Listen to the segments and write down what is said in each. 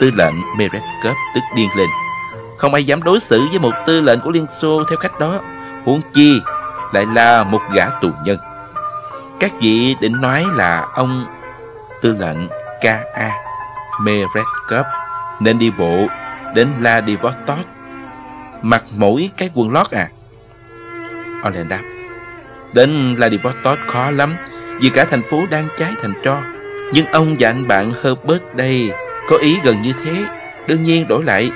Tư lệnh Meredkov tức điên lên. Không ai dám đối xử với một tư lệnh của Liên Xô theo cách đó. Huống chi lại là một gã tù nhân. Các vị định nói là ông tư lệnh K.A. Meredkov nên đi bộ đến Vladivostok, mặc mỗi cái quần lót à? Olen đáp. Đến Vladivostok khó lắm, vì cả thành phố đang cháy thành tro. Nhưng ông và anh bạn Herbert đây có ý gần như thế. Đương nhiên đổi lại,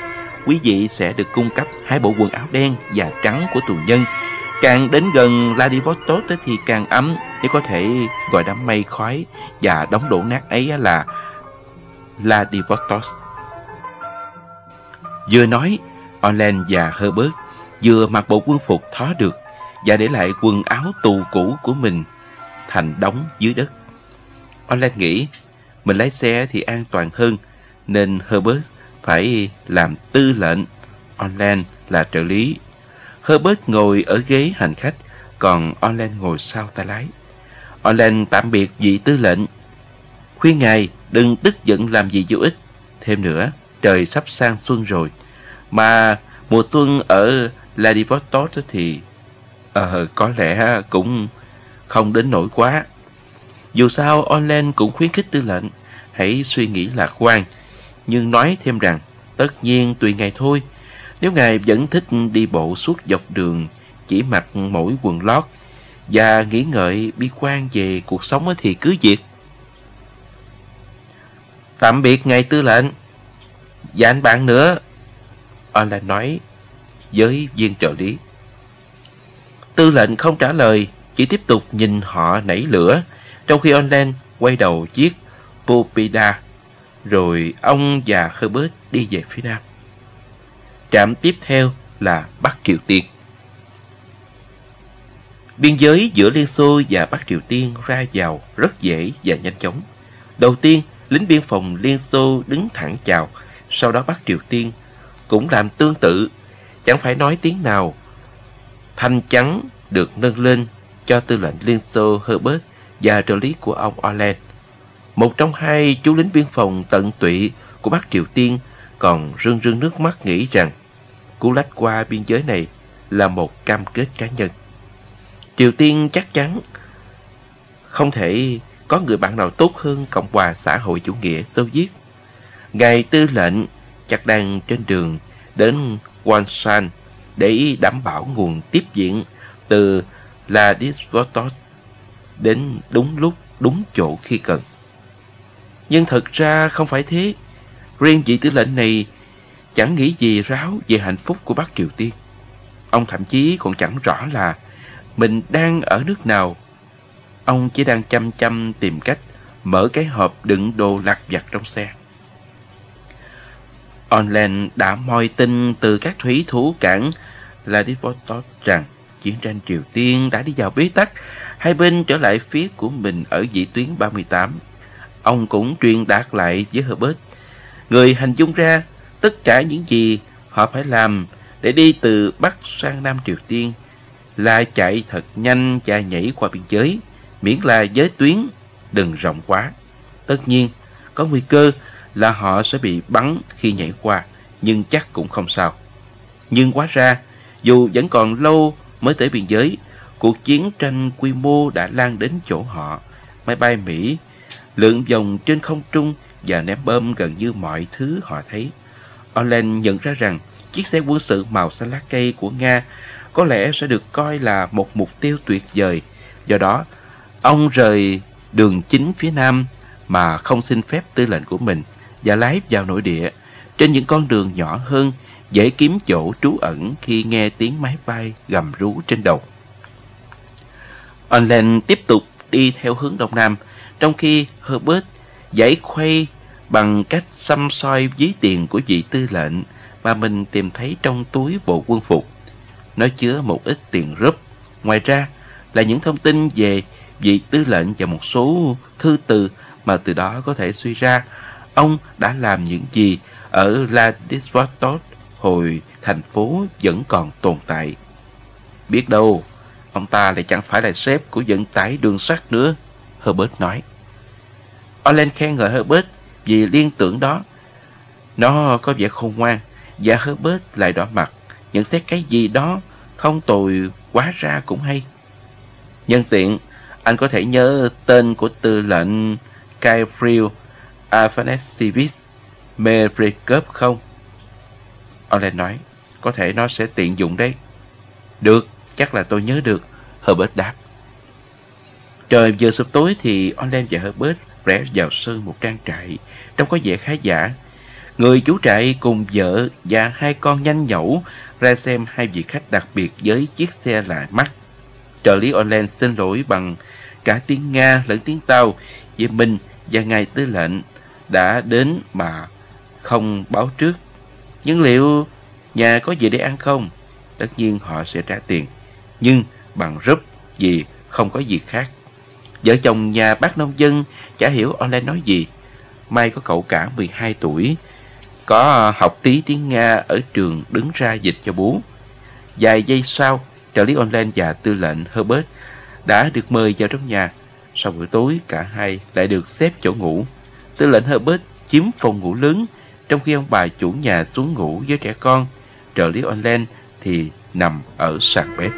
quý vị sẽ được cung cấp hai bộ quần áo đen và trắng của tù nhân. Càng đến gần Vladivostok thì càng ấm nếu có thể gọi đám mây khói và đóng đổ nát ấy là Vladivostok. Vừa nói, Orland và Herbert vừa mặc bộ quân phục thó được và để lại quần áo tù cũ của mình thành đóng dưới đất. Olen nghĩ mình lái xe thì an toàn hơn nên Herbert phải làm tư lệnh. Orland là trợ lý. Herbert ngồi ở ghế hành khách còn Orland ngồi sau tay lái. Orland tạm biệt vị tư lệnh. Khuyên ngài đừng tức giận làm gì vô ích. Thêm nữa, trời sắp sang xuân rồi. Mà mùa xuân ở Vladivostok thì uh, có lẽ cũng không đến nổi quá. Dù sao, Orland cũng khuyến khích tư lệnh hãy suy nghĩ lạc quan, nhưng nói thêm rằng tất nhiên tùy ngài thôi. Nếu ngài vẫn thích đi bộ suốt dọc đường, chỉ mặc mỗi quần lót và nghĩ ngợi bi quan về cuộc sống thì cứ việc. Tạm biệt ngài tư lệnh. Và anh bạn nữa. Orlan nói với viên trợ lý. Tư lệnh không trả lời, chỉ tiếp tục nhìn họ nảy lửa, trong khi Orlan quay đầu chiếc Pupida rồi ông và Herbert đi về phía nam. Trạm tiếp theo là Bắc Triều Tiên. Biên giới giữa Liên Xô và Bắc Triều Tiên ra vào rất dễ và nhanh chóng. Đầu tiên, lính biên phòng Liên Xô đứng thẳng chào, sau đó Bắc Triều Tiên cũng làm tương tự, chẳng phải nói tiếng nào. Thanh trắng được nâng lên cho tư lệnh Liên Xô Herbert và trợ lý của ông Orland. Một trong hai chú lính biên phòng tận tụy của Bắc Triều Tiên còn rưng rưng nước mắt nghĩ rằng cú lách qua biên giới này là một cam kết cá nhân. Triều Tiên chắc chắn không thể có người bạn nào tốt hơn Cộng hòa xã hội chủ nghĩa Xô Viết. Ngài tư lệnh chắc đang trên đường đến Wonsan để đảm bảo nguồn tiếp diễn từ Vladivostok đến đúng lúc, đúng chỗ khi cần. Nhưng thật ra không phải thế. Riêng vị tư lệnh này chẳng nghĩ gì ráo về hạnh phúc của Bắc Triều Tiên. Ông thậm chí còn chẳng rõ là mình đang ở nước nào. Ông chỉ đang chăm chăm tìm cách mở cái hộp đựng đồ lặt vặt trong xe. Online đã moi tin từ các thủy thủ cảng Vladivostok rằng chiến tranh Triều Tiên đã đi vào bế tắc, hai bên trở lại phía của mình ở vị tuyến 38. Ông cũng truyền đạt lại với Herbert. Người hành dung ra tất cả những gì họ phải làm để đi từ Bắc sang Nam Triều Tiên là chạy thật nhanh và nhảy qua biên giới, miễn là giới tuyến đừng rộng quá. Tất nhiên, có nguy cơ là họ sẽ bị bắn khi nhảy qua, nhưng chắc cũng không sao. Nhưng quá ra, dù vẫn còn lâu mới tới biên giới, cuộc chiến tranh quy mô đã lan đến chỗ họ. Máy bay Mỹ lượn vòng trên không trung và ném bom gần như mọi thứ họ thấy. Olen nhận ra rằng chiếc xe quân sự màu xanh lá cây của Nga có lẽ sẽ được coi là một mục tiêu tuyệt vời. Do đó, ông rời đường chính phía nam mà không xin phép tư lệnh của mình và lái vào nội địa trên những con đường nhỏ hơn dễ kiếm chỗ trú ẩn khi nghe tiếng máy bay gầm rú trên đầu. Orlen tiếp tục đi theo hướng đông nam, trong khi Herbert giải khuây bằng cách xăm soi ví tiền của vị tư lệnh mà mình tìm thấy trong túi bộ quân phục. Nó chứa một ít tiền rúp. Ngoài ra là những thông tin về vị tư lệnh và một số thư từ mà từ đó có thể suy ra ông đã làm những gì ở La Vladivostok hồi thành phố vẫn còn tồn tại. Biết đâu, ông ta lại chẳng phải là sếp của vận tải đường sắt nữa, Herbert nói. Olen khen ngợi Herbert vì liên tưởng đó. Nó có vẻ khôn ngoan và Herbert lại đỏ mặt nhận xét cái gì đó không tồi quá ra cũng hay. Nhân tiện, anh có thể nhớ tên của tư lệnh Gabriel Afanasievich Merikov không? Olen nói, có thể nó sẽ tiện dụng đấy. Được, chắc là tôi nhớ được, Herbert đáp. Trời vừa sụp tối thì Olen và Herbert rẽ vào sân một trang trại, trông có vẻ khá giả. Người chủ trại cùng vợ và hai con nhanh nhẩu ra xem hai vị khách đặc biệt với chiếc xe lạ mắt. Trợ lý Olen xin lỗi bằng cả tiếng Nga lẫn tiếng Tàu vì mình và ngài tư lệnh đã đến mà không báo trước. Nhưng liệu nhà có gì để ăn không? Tất nhiên họ sẽ trả tiền. Nhưng bằng rúp vì không có gì khác. Vợ chồng nhà bác nông dân chả hiểu online nói gì. May có cậu cả 12 tuổi, có học tí tiếng Nga ở trường đứng ra dịch cho bố. Vài giây sau, trợ lý online và tư lệnh Herbert đã được mời vào trong nhà. Sau buổi tối, cả hai lại được xếp chỗ ngủ. Tư lệnh Herbert chiếm phòng ngủ lớn, trong khi ông bà chủ nhà xuống ngủ với trẻ con. Trợ lý online thì nằm ở sàn bếp.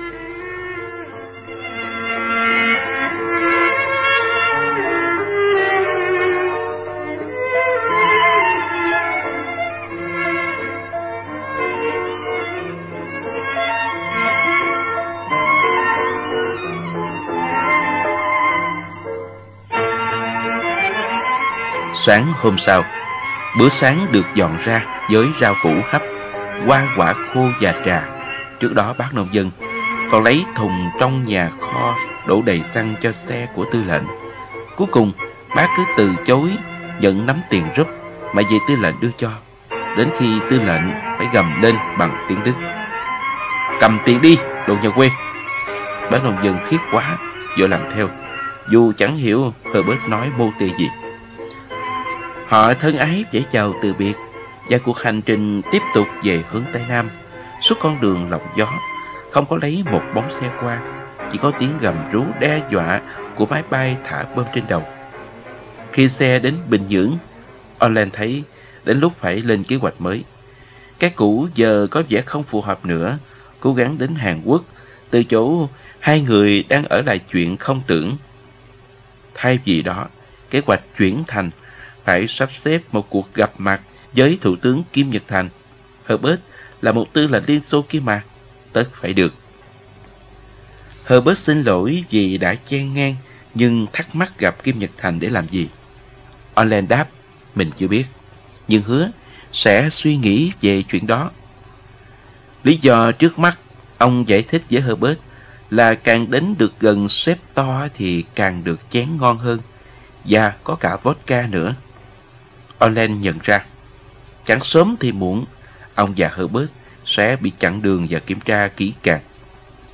Sáng hôm sau, bữa sáng được dọn ra với rau củ hấp, hoa quả khô và trà. Trước đó bác nông dân còn lấy thùng trong nhà kho đổ đầy xăng cho xe của tư lệnh. Cuối cùng, bác cứ từ chối nhận nắm tiền rút mà về tư lệnh đưa cho. Đến khi tư lệnh phải gầm lên bằng tiếng Đức. Cầm tiền đi, đồ nhà quê. Bác nông dân khiết quá, vội làm theo. Dù chẳng hiểu Herbert nói mô tê gì. Họ thân ái dễ chào từ biệt và cuộc hành trình tiếp tục về hướng Tây Nam. Suốt con đường lộng gió, không có lấy một bóng xe qua, chỉ có tiếng gầm rú đe dọa của máy bay thả bom trên đầu. Khi xe đến Bình Nhưỡng, Orland thấy đến lúc phải lên kế hoạch mới. Cái cũ giờ có vẻ không phù hợp nữa, cố gắng đến Hàn Quốc, từ chỗ hai người đang ở lại chuyện không tưởng. Thay vì đó, kế hoạch chuyển thành phải sắp xếp một cuộc gặp mặt với Thủ tướng Kim Nhật Thành. Herbert là một tư lệnh Liên Xô kia mà, tất phải được. Herbert xin lỗi vì đã chen ngang, nhưng thắc mắc gặp Kim Nhật Thành để làm gì? Orland đáp, mình chưa biết, nhưng hứa sẽ suy nghĩ về chuyện đó. Lý do trước mắt, ông giải thích với Herbert là càng đến được gần xếp to thì càng được chén ngon hơn, và có cả vodka nữa. Olen nhận ra, chẳng sớm thì muộn, ông già Herbert sẽ bị chặn đường và kiểm tra kỹ càng.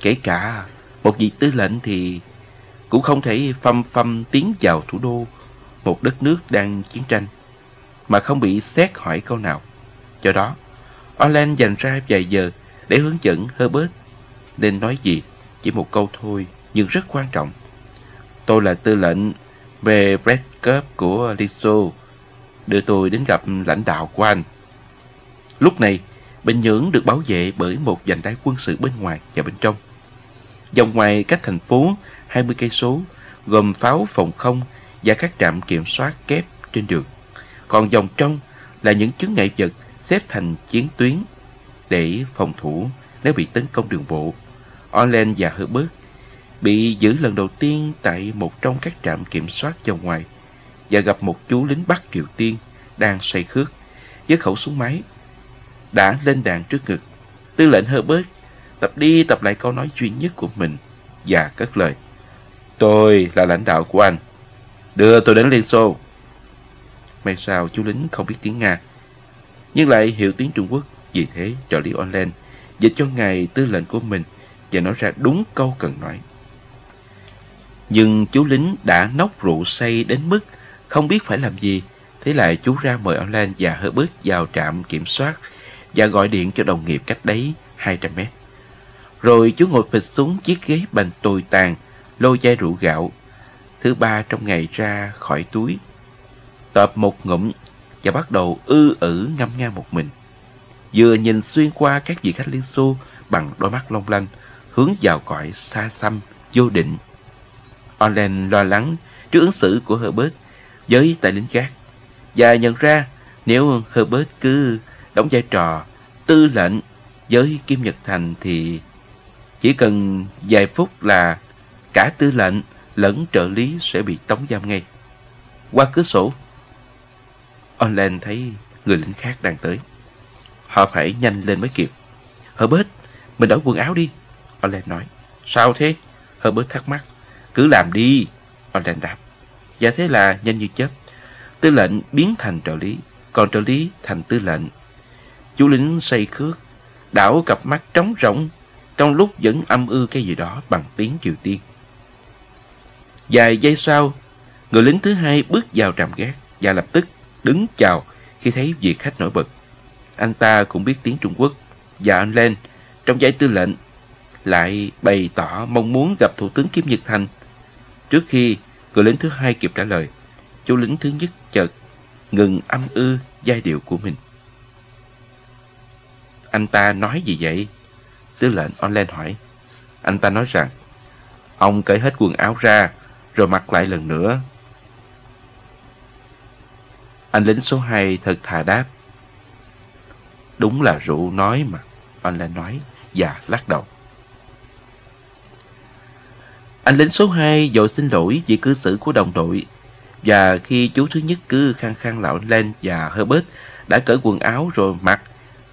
Kể cả một vị tư lệnh thì cũng không thể phăm phăm tiến vào thủ đô, một đất nước đang chiến tranh, mà không bị xét hỏi câu nào. Do đó, Olen dành ra vài giờ để hướng dẫn Herbert nên nói gì, chỉ một câu thôi nhưng rất quan trọng. Tôi là tư lệnh về Red Cup của Liso đưa tôi đến gặp lãnh đạo của anh. Lúc này, Bình Nhưỡng được bảo vệ bởi một vành đai quân sự bên ngoài và bên trong. Dòng ngoài cách thành phố 20 cây số gồm pháo phòng không và các trạm kiểm soát kép trên đường. Còn dòng trong là những chứng ngại vật xếp thành chiến tuyến để phòng thủ nếu bị tấn công đường bộ. Orlen và Herbert bị giữ lần đầu tiên tại một trong các trạm kiểm soát dòng ngoài và gặp một chú lính Bắc Triều Tiên đang say khước với khẩu súng máy đã lên đạn trước ngực. Tư lệnh Herbert tập đi tập lại câu nói duy nhất của mình và cất lời. Tôi là lãnh đạo của anh. Đưa tôi đến Liên Xô. May sao chú lính không biết tiếng Nga, nhưng lại hiểu tiếng Trung Quốc. Vì thế, trợ lý online dịch cho ngài tư lệnh của mình và nói ra đúng câu cần nói. Nhưng chú lính đã nốc rượu say đến mức không biết phải làm gì. Thế lại chú ra mời ông Lan và Herbert vào trạm kiểm soát và gọi điện cho đồng nghiệp cách đấy 200 mét. Rồi chú ngồi phịch xuống chiếc ghế bành tồi tàn, lôi chai rượu gạo. Thứ ba trong ngày ra khỏi túi. Tập một ngụm và bắt đầu ư ử ngâm nga một mình. Vừa nhìn xuyên qua các vị khách Liên Xô bằng đôi mắt long lanh, hướng vào cõi xa xăm, vô định. Orlen lo lắng trước ứng xử của Herbert với tài lính khác và nhận ra nếu Herbert cứ đóng vai trò tư lệnh với Kim Nhật Thành thì chỉ cần vài phút là cả tư lệnh lẫn trợ lý sẽ bị tống giam ngay. Qua cửa sổ, Online thấy người lính khác đang tới. Họ phải nhanh lên mới kịp. Herbert, mình đổi quần áo đi. Online nói. Sao thế? Herbert thắc mắc. Cứ làm đi. Online đáp. Và thế là nhanh như chớp. Tư lệnh biến thành trợ lý, còn trợ lý thành tư lệnh. Chú lính say khước, đảo cặp mắt trống rỗng, trong lúc vẫn âm ư cái gì đó bằng tiếng Triều Tiên. Vài giây sau, người lính thứ hai bước vào trạm gác và lập tức đứng chào khi thấy vị khách nổi bật. Anh ta cũng biết tiếng Trung Quốc và anh lên trong giấy tư lệnh lại bày tỏ mong muốn gặp Thủ tướng Kim Nhật Thành. Trước khi người lính thứ hai kịp trả lời, chú lính thứ nhất chợt ngừng âm ư giai điệu của mình. Anh ta nói gì vậy? Tư lệnh online hỏi. Anh ta nói rằng, ông cởi hết quần áo ra, rồi mặc lại lần nữa. Anh lính số 2 thật thà đáp. Đúng là rượu nói mà, online nói và lắc đầu. Anh lính số 2 dội xin lỗi vì cư xử của đồng đội và khi chú thứ nhất cứ khăng khăng lão lên và Herbert đã cởi quần áo rồi mặc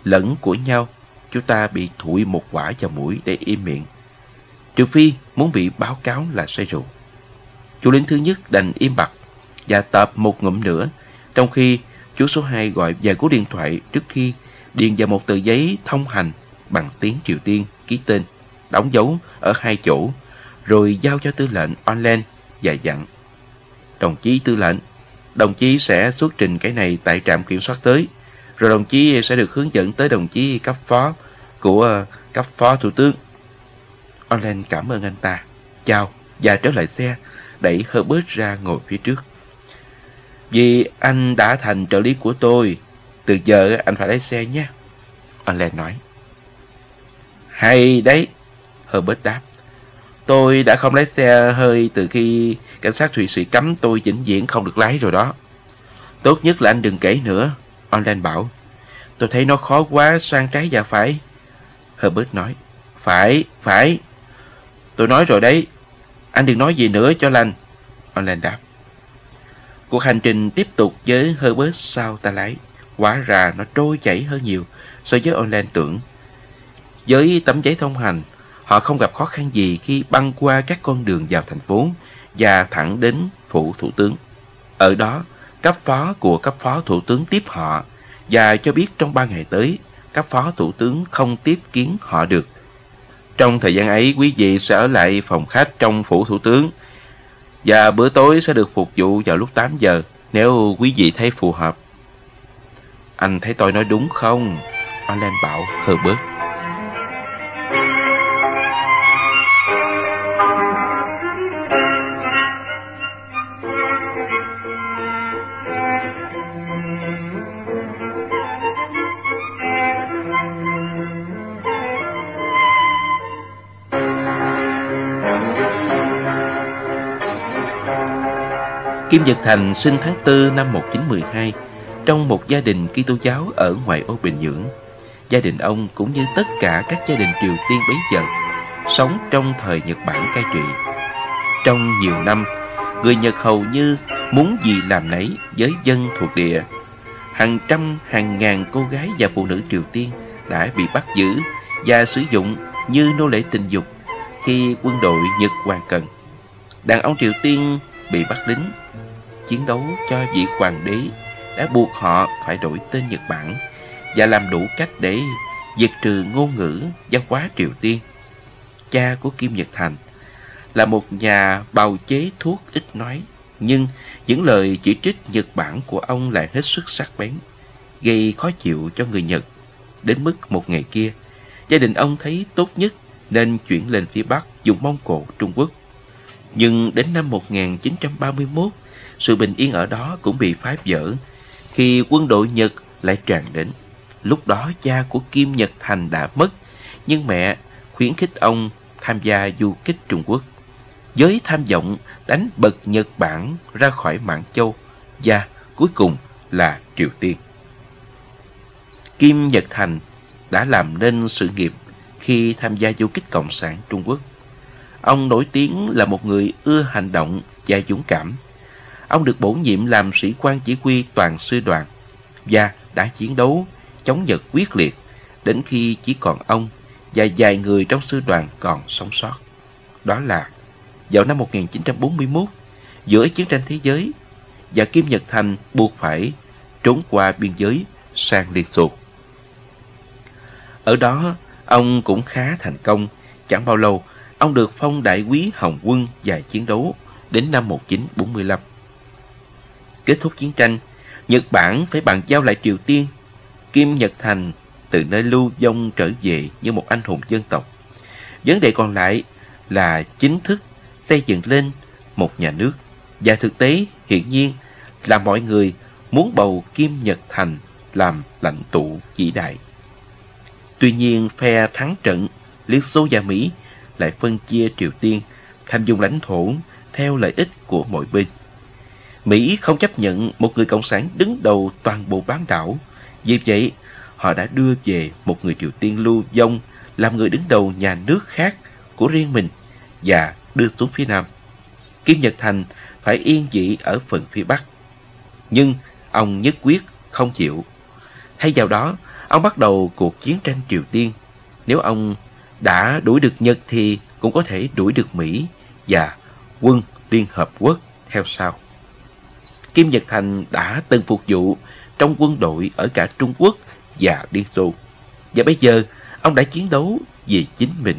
lẫn của nhau, chúng ta bị thụi một quả vào mũi để im miệng. Trừ phi muốn bị báo cáo là say rượu. Chú lính thứ nhất đành im bặt và tập một ngụm nữa, trong khi chú số 2 gọi vài cú điện thoại trước khi điền vào một tờ giấy thông hành bằng tiếng Triều Tiên ký tên, đóng dấu ở hai chỗ, rồi giao cho tư lệnh online và dặn. Đồng chí tư lệnh, đồng chí sẽ xuất trình cái này tại trạm kiểm soát tới, rồi đồng chí sẽ được hướng dẫn tới đồng chí cấp phó của cấp phó thủ tướng. Online cảm ơn anh ta, chào và trở lại xe, đẩy Herbert ra ngồi phía trước. Vì anh đã thành trợ lý của tôi, từ giờ anh phải lái xe nhé. Online nói. Hay đấy, Herbert đáp. Tôi đã không lái xe hơi từ khi cảnh sát Thụy Sĩ cấm tôi vĩnh viễn không được lái rồi đó. Tốt nhất là anh đừng kể nữa, Online bảo. Tôi thấy nó khó quá sang trái và phải. Herbert nói. Phải, phải. Tôi nói rồi đấy. Anh đừng nói gì nữa cho lành. Online đáp. Cuộc hành trình tiếp tục với Herbert sau ta lái. quá ra nó trôi chảy hơn nhiều so với online tưởng. Với tấm giấy thông hành, họ không gặp khó khăn gì khi băng qua các con đường vào thành phố và thẳng đến phủ thủ tướng. Ở đó, cấp phó của cấp phó thủ tướng tiếp họ và cho biết trong ba ngày tới, cấp phó thủ tướng không tiếp kiến họ được. Trong thời gian ấy, quý vị sẽ ở lại phòng khách trong phủ thủ tướng và bữa tối sẽ được phục vụ vào lúc 8 giờ nếu quý vị thấy phù hợp. Anh thấy tôi nói đúng không? Alan bảo Herbert. Kim Nhật Thành sinh tháng 4 năm 1912 trong một gia đình Kitô giáo ở ngoại ô Bình Nhưỡng. Gia đình ông cũng như tất cả các gia đình Triều Tiên bấy giờ sống trong thời Nhật Bản cai trị. Trong nhiều năm, người Nhật hầu như muốn gì làm nấy với dân thuộc địa. Hàng trăm hàng ngàn cô gái và phụ nữ Triều Tiên đã bị bắt giữ và sử dụng như nô lệ tình dục khi quân đội Nhật hoàn cần. Đàn ông Triều Tiên bị bắt lính chiến đấu cho vị hoàng đế đã buộc họ phải đổi tên Nhật Bản và làm đủ cách để diệt trừ ngôn ngữ văn hóa Triều Tiên. Cha của Kim Nhật Thành là một nhà bào chế thuốc ít nói, nhưng những lời chỉ trích Nhật Bản của ông lại hết sức sắc bén, gây khó chịu cho người Nhật. Đến mức một ngày kia, gia đình ông thấy tốt nhất nên chuyển lên phía Bắc dùng Mông Cổ Trung Quốc. Nhưng đến năm 1931, sự bình yên ở đó cũng bị phá vỡ khi quân đội Nhật lại tràn đến. Lúc đó cha của Kim Nhật Thành đã mất, nhưng mẹ khuyến khích ông tham gia du kích Trung Quốc. Với tham vọng đánh bật Nhật Bản ra khỏi Mãn Châu và cuối cùng là Triều Tiên. Kim Nhật Thành đã làm nên sự nghiệp khi tham gia du kích Cộng sản Trung Quốc. Ông nổi tiếng là một người ưa hành động và dũng cảm. Ông được bổ nhiệm làm sĩ quan chỉ huy toàn sư đoàn và đã chiến đấu chống Nhật quyết liệt đến khi chỉ còn ông và vài người trong sư đoàn còn sống sót. Đó là vào năm 1941, giữa chiến tranh thế giới và Kim Nhật Thành buộc phải trốn qua biên giới sang Liên Xô. Ở đó, ông cũng khá thành công. Chẳng bao lâu, ông được phong đại quý Hồng quân và chiến đấu đến năm 1945. Kết thúc chiến tranh, Nhật Bản phải bàn giao lại Triều Tiên. Kim Nhật Thành từ nơi lưu vong trở về như một anh hùng dân tộc. Vấn đề còn lại là chính thức xây dựng lên một nhà nước. Và thực tế, hiển nhiên là mọi người muốn bầu Kim Nhật Thành làm lãnh tụ vĩ đại. Tuy nhiên, phe thắng trận Liên Xô và Mỹ lại phân chia Triều Tiên thành vùng lãnh thổ theo lợi ích của mỗi bên. Mỹ không chấp nhận một người cộng sản đứng đầu toàn bộ bán đảo. Vì vậy, họ đã đưa về một người Triều Tiên lưu vong làm người đứng đầu nhà nước khác của riêng mình và đưa xuống phía Nam. Kim Nhật Thành phải yên dị ở phần phía Bắc. Nhưng ông nhất quyết không chịu. Thay vào đó, ông bắt đầu cuộc chiến tranh Triều Tiên. Nếu ông đã đuổi được Nhật thì cũng có thể đuổi được Mỹ và quân Liên Hợp Quốc theo sau. Kim Nhật Thành đã từng phục vụ trong quân đội ở cả Trung Quốc và Liên Xô. Và bây giờ, ông đã chiến đấu vì chính mình.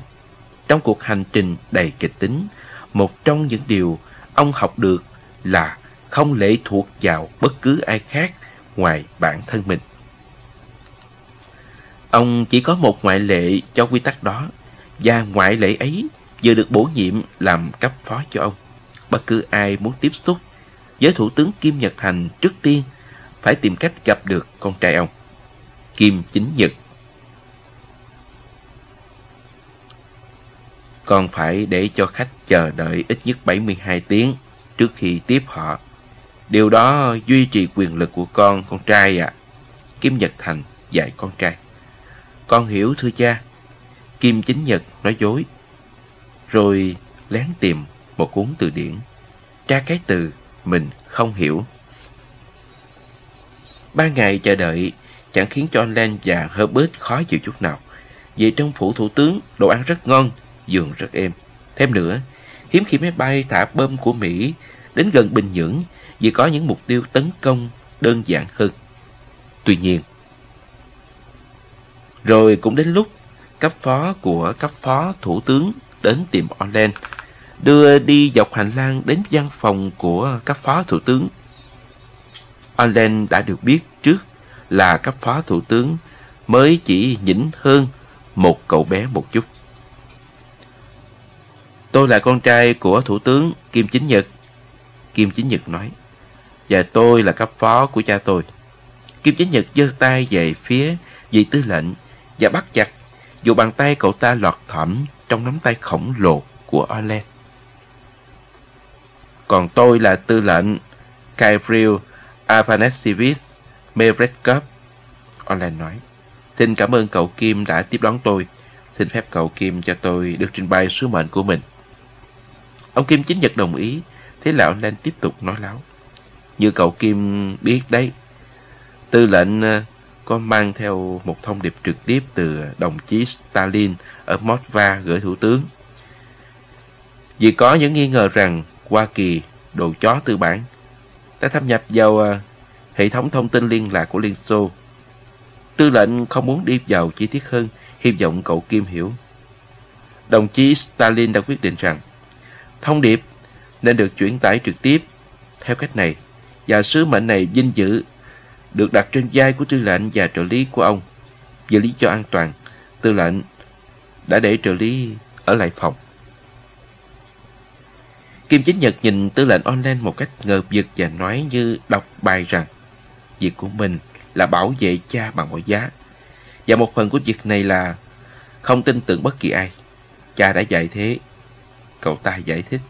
Trong cuộc hành trình đầy kịch tính, một trong những điều ông học được là không lệ thuộc vào bất cứ ai khác ngoài bản thân mình. Ông chỉ có một ngoại lệ cho quy tắc đó và ngoại lệ ấy vừa được bổ nhiệm làm cấp phó cho ông. Bất cứ ai muốn tiếp xúc với Thủ tướng Kim Nhật Thành trước tiên phải tìm cách gặp được con trai ông, Kim Chính Nhật. Còn phải để cho khách chờ đợi ít nhất 72 tiếng trước khi tiếp họ. Điều đó duy trì quyền lực của con, con trai ạ. À. Kim Nhật Thành dạy con trai. Con hiểu thưa cha. Kim Chính Nhật nói dối. Rồi lén tìm một cuốn từ điển. Tra cái từ mình không hiểu. Ba ngày chờ đợi chẳng khiến cho anh Len và Herbert khó chịu chút nào. Vì trong phủ thủ tướng, đồ ăn rất ngon, giường rất êm. Thêm nữa, hiếm khi máy bay thả bom của Mỹ đến gần Bình Nhưỡng vì có những mục tiêu tấn công đơn giản hơn. Tuy nhiên, rồi cũng đến lúc cấp phó của cấp phó thủ tướng đến tìm Orlen, đưa đi dọc hành lang đến văn phòng của cấp phó thủ tướng. Orlen đã được biết trước là cấp phó thủ tướng mới chỉ nhỉnh hơn một cậu bé một chút. Tôi là con trai của thủ tướng Kim Chính Nhật. Kim Chính Nhật nói. Và tôi là cấp phó của cha tôi. Kim Chính Nhật giơ tay về phía vị tư lệnh và bắt chặt, dù bàn tay cậu ta lọt thỏm trong nắm tay khổng lồ của Orlen. Còn tôi là tư lệnh Gabriel Afanasievich Mevretkov. Olen nói. Xin cảm ơn cậu Kim đã tiếp đón tôi. Xin phép cậu Kim cho tôi được trình bày sứ mệnh của mình. Ông Kim chính nhật đồng ý. Thế là Olen tiếp tục nói láo. Như cậu Kim biết đấy, tư lệnh ờ, có mang theo một thông điệp trực tiếp từ đồng chí Stalin ở Moskva gửi thủ tướng. Vì có những nghi ngờ rằng Hoa Kỳ, đồ chó tư bản, đã thâm nhập vào ờ, hệ thống thông tin liên lạc của Liên Xô. Tư lệnh không muốn đi vào chi tiết hơn, hy vọng cậu Kim hiểu. Đồng chí Stalin đã quyết định rằng thông điệp nên được chuyển tải trực tiếp theo cách này và sứ mệnh này vinh dự được đặt trên vai của tư lệnh và trợ lý của ông. Vì lý do an toàn, tư lệnh đã để trợ lý ở lại phòng. Kim Chính Nhật nhìn tư lệnh online một cách ngờ vực và nói như đọc bài rằng Việc của mình là bảo vệ cha bằng mọi giá. Và một phần của việc này là không tin tưởng bất kỳ ai. Cha đã dạy thế. Cậu ta giải thích.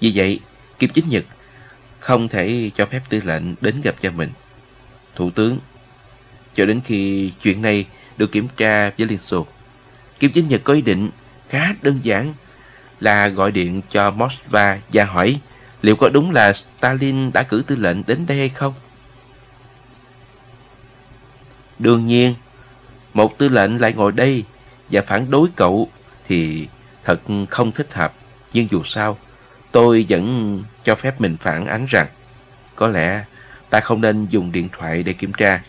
Vì vậy, Kim Chính Nhật không thể cho phép tư lệnh đến gặp cha mình. Thủ tướng, cho đến khi chuyện này được kiểm tra với Liên Xô, Kim Chính Nhật có ý định khá đơn giản là gọi điện cho Moskva và hỏi liệu có đúng là Stalin đã cử tư lệnh đến đây hay không? Đương nhiên, một tư lệnh lại ngồi đây và phản đối cậu thì thật không thích hợp. Nhưng dù sao, tôi vẫn cho phép mình phản ánh rằng có lẽ ta không nên dùng điện thoại để kiểm tra.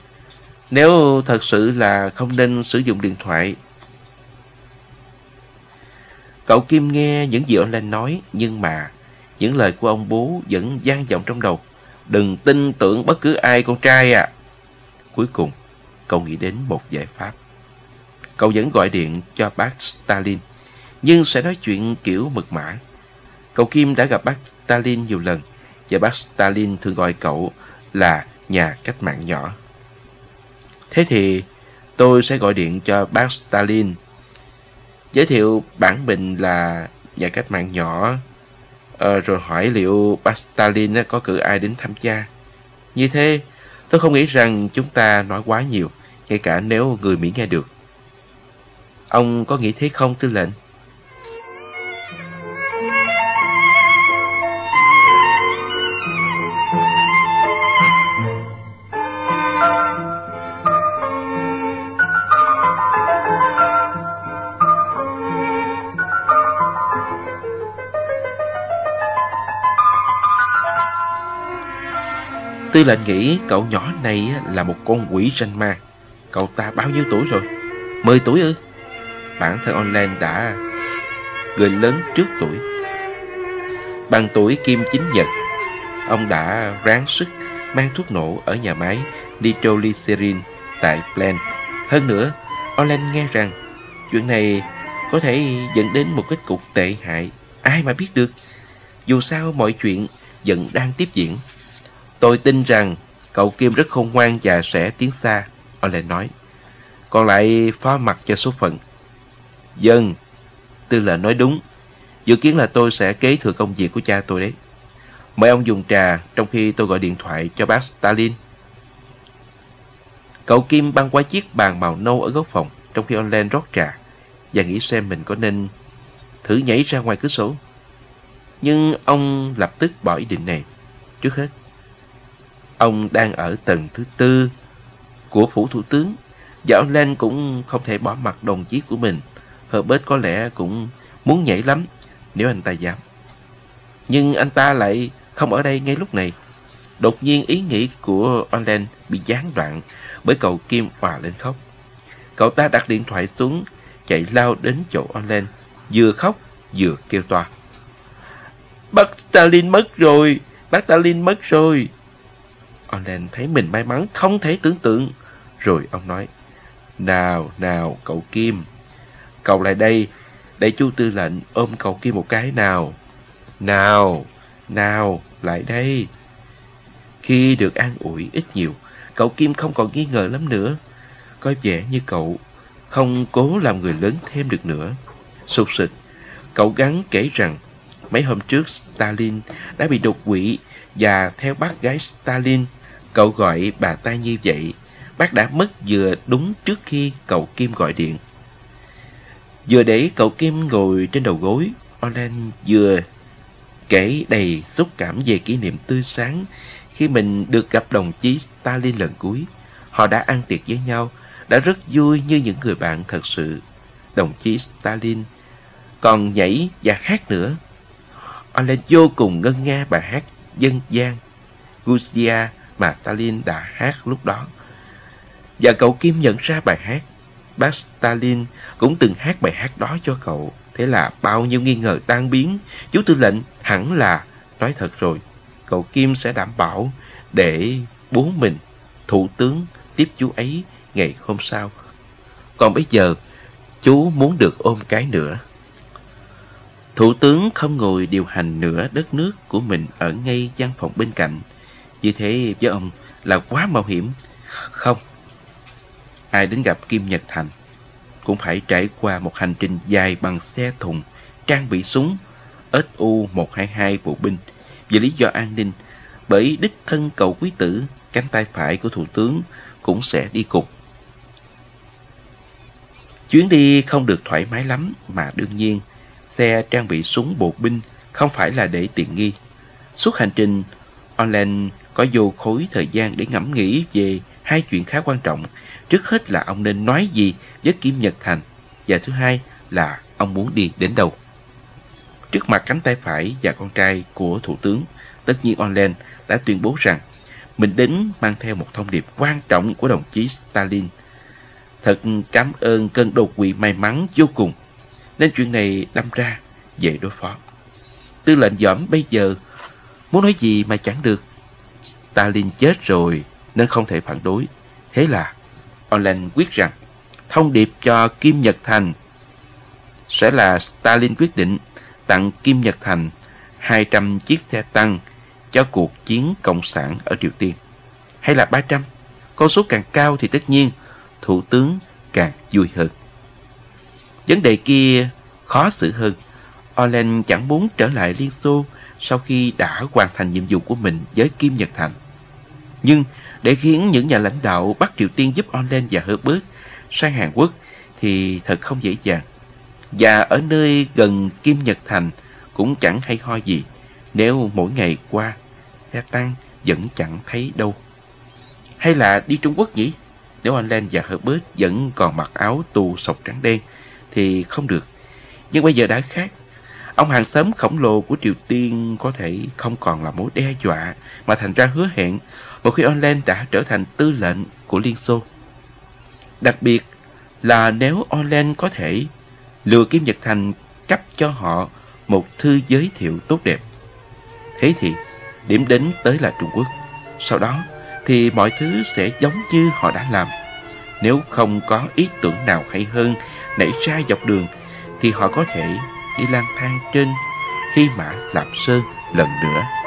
Nếu thật sự là không nên sử dụng điện thoại. Cậu Kim nghe những gì ông Lên nói, nhưng mà những lời của ông bố vẫn vang vọng trong đầu. Đừng tin tưởng bất cứ ai con trai à. Cuối cùng, cậu nghĩ đến một giải pháp. Cậu vẫn gọi điện cho bác Stalin, nhưng sẽ nói chuyện kiểu mật mã. Cậu Kim đã gặp bác Stalin nhiều lần, và bác Stalin thường gọi cậu là nhà cách mạng nhỏ. Thế thì tôi sẽ gọi điện cho bác Stalin, giới thiệu bản mình là nhà cách mạng nhỏ, ờ, rồi hỏi liệu bác Stalin có cử ai đến tham gia Như thế, tôi không nghĩ rằng chúng ta nói quá nhiều, ngay cả nếu người Mỹ nghe được. Ông có nghĩ thế không, tư lệnh? Tư lệnh nghĩ cậu nhỏ này là một con quỷ ranh ma. Cậu ta bao nhiêu tuổi rồi? Mười tuổi ư? Bản thân online đã người lớn trước tuổi. Bằng tuổi Kim Chính Nhật, ông đã ráng sức mang thuốc nổ ở nhà máy nitroglycerin tại Plan. Hơn nữa, Olen nghe rằng chuyện này có thể dẫn đến một kết cục tệ hại. Ai mà biết được. Dù sao mọi chuyện vẫn đang tiếp diễn. Tôi tin rằng cậu Kim rất khôn ngoan và sẽ tiến xa, Olen nói. Còn lại phó mặt cho số phận. Dân, tư lệnh nói đúng. Dự kiến là tôi sẽ kế thừa công việc của cha tôi đấy. Mời ông dùng trà trong khi tôi gọi điện thoại cho bác Stalin. Cậu Kim băng qua chiếc bàn màu nâu ở góc phòng trong khi Olen rót trà và nghĩ xem mình có nên thử nhảy ra ngoài cửa sổ. Nhưng ông lập tức bỏ ý định này. Trước hết, ông đang ở tầng thứ tư của phủ thủ tướng và ông Len cũng không thể bỏ mặt đồng chí của mình. Herbert có lẽ cũng muốn nhảy lắm nếu anh ta dám. Nhưng anh ta lại không ở đây ngay lúc này. Đột nhiên ý nghĩ của Olen bị gián đoạn bởi cậu Kim hòa lên khóc. Cậu ta đặt điện thoại xuống, chạy lao đến chỗ Olen, vừa khóc vừa kêu toa. Bác Stalin mất rồi, bác Stalin mất rồi. Olen thấy mình may mắn không thể tưởng tượng. Rồi ông nói, nào, nào, cậu Kim, cậu lại đây, để chú tư lệnh ôm cậu Kim một cái nào. Nào, nào, lại đây. Khi được an ủi ít nhiều, cậu Kim không còn nghi ngờ lắm nữa. Có vẻ như cậu không cố làm người lớn thêm được nữa. Sụt sịch, cậu gắn kể rằng mấy hôm trước Stalin đã bị đột quỵ và theo bác gái Stalin, cậu gọi bà ta như vậy. Bác đã mất vừa đúng trước khi cậu Kim gọi điện. Vừa để cậu Kim ngồi trên đầu gối, Olen vừa kể đầy xúc cảm về kỷ niệm tươi sáng khi mình được gặp đồng chí Stalin lần cuối. Họ đã ăn tiệc với nhau, đã rất vui như những người bạn thật sự. Đồng chí Stalin còn nhảy và hát nữa. Olen vô cùng ngân nga bài hát dân gian Guzia mà Stalin đã hát lúc đó. Và cậu Kim nhận ra bài hát. Bác Stalin cũng từng hát bài hát đó cho cậu. Thế là bao nhiêu nghi ngờ tan biến. Chú tư lệnh hẳn là nói thật rồi. Cậu Kim sẽ đảm bảo để bố mình, thủ tướng, tiếp chú ấy ngày hôm sau. Còn bây giờ, chú muốn được ôm cái nữa. Thủ tướng không ngồi điều hành nửa đất nước của mình ở ngay văn phòng bên cạnh. Như thế với ông, là quá mạo hiểm. Không, ai đến gặp Kim Nhật Thành cũng phải trải qua một hành trình dài bằng xe thùng, trang bị súng SU-122 bộ binh vì lý do an ninh bởi đích thân cầu quý tử cánh tay phải của thủ tướng cũng sẽ đi cùng. Chuyến đi không được thoải mái lắm mà đương nhiên xe trang bị súng bộ binh không phải là để tiện nghi. Suốt hành trình, Orland có vô khối thời gian để ngẫm nghĩ về hai chuyện khá quan trọng. Trước hết là ông nên nói gì với Kim Nhật Thành và thứ hai là ông muốn đi đến đâu. Trước mặt cánh tay phải và con trai của Thủ tướng, tất nhiên Orland đã tuyên bố rằng mình đến mang theo một thông điệp quan trọng của đồng chí Stalin. Thật cảm ơn cơn đột quỵ may mắn vô cùng, nên chuyện này đâm ra dễ đối phó. Tư lệnh giỏm bây giờ muốn nói gì mà chẳng được. Stalin chết rồi nên không thể phản đối. Thế là Orland quyết rằng thông điệp cho Kim Nhật Thành sẽ là Stalin quyết định tặng Kim Nhật Thành 200 chiếc xe tăng cho cuộc chiến cộng sản ở Triều Tiên. Hay là 300? Con số càng cao thì tất nhiên thủ tướng càng vui hơn. Vấn đề kia khó xử hơn. Orland chẳng muốn trở lại Liên Xô sau khi đã hoàn thành nhiệm vụ của mình với Kim Nhật Thành. Nhưng để khiến những nhà lãnh đạo Bắc Triều Tiên giúp Orlen và Herbert sang Hàn Quốc thì thật không dễ dàng. Và ở nơi gần Kim Nhật Thành cũng chẳng hay ho gì, nếu mỗi ngày qua xe tăng vẫn chẳng thấy đâu. Hay là đi Trung Quốc nhỉ? Nếu anh Len và Herbert vẫn còn mặc áo tù sọc trắng đen thì không được. Nhưng bây giờ đã khác. Ông hàng xóm khổng lồ của Triều Tiên có thể không còn là mối đe dọa, mà thành ra hứa hẹn một khi Orlen đã trở thành tư lệnh của Liên Xô. Đặc biệt là nếu Orlen có thể lừa Kim Nhật Thành cấp cho họ một thư giới thiệu tốt đẹp. Thế thì, điểm đến tới là Trung Quốc. Sau đó thì mọi thứ sẽ giống như họ đã làm. Nếu không có ý tưởng nào hay hơn nảy ra dọc đường thì họ có thể đi lang thang trên Hy Mã Lạp Sơn lần nữa.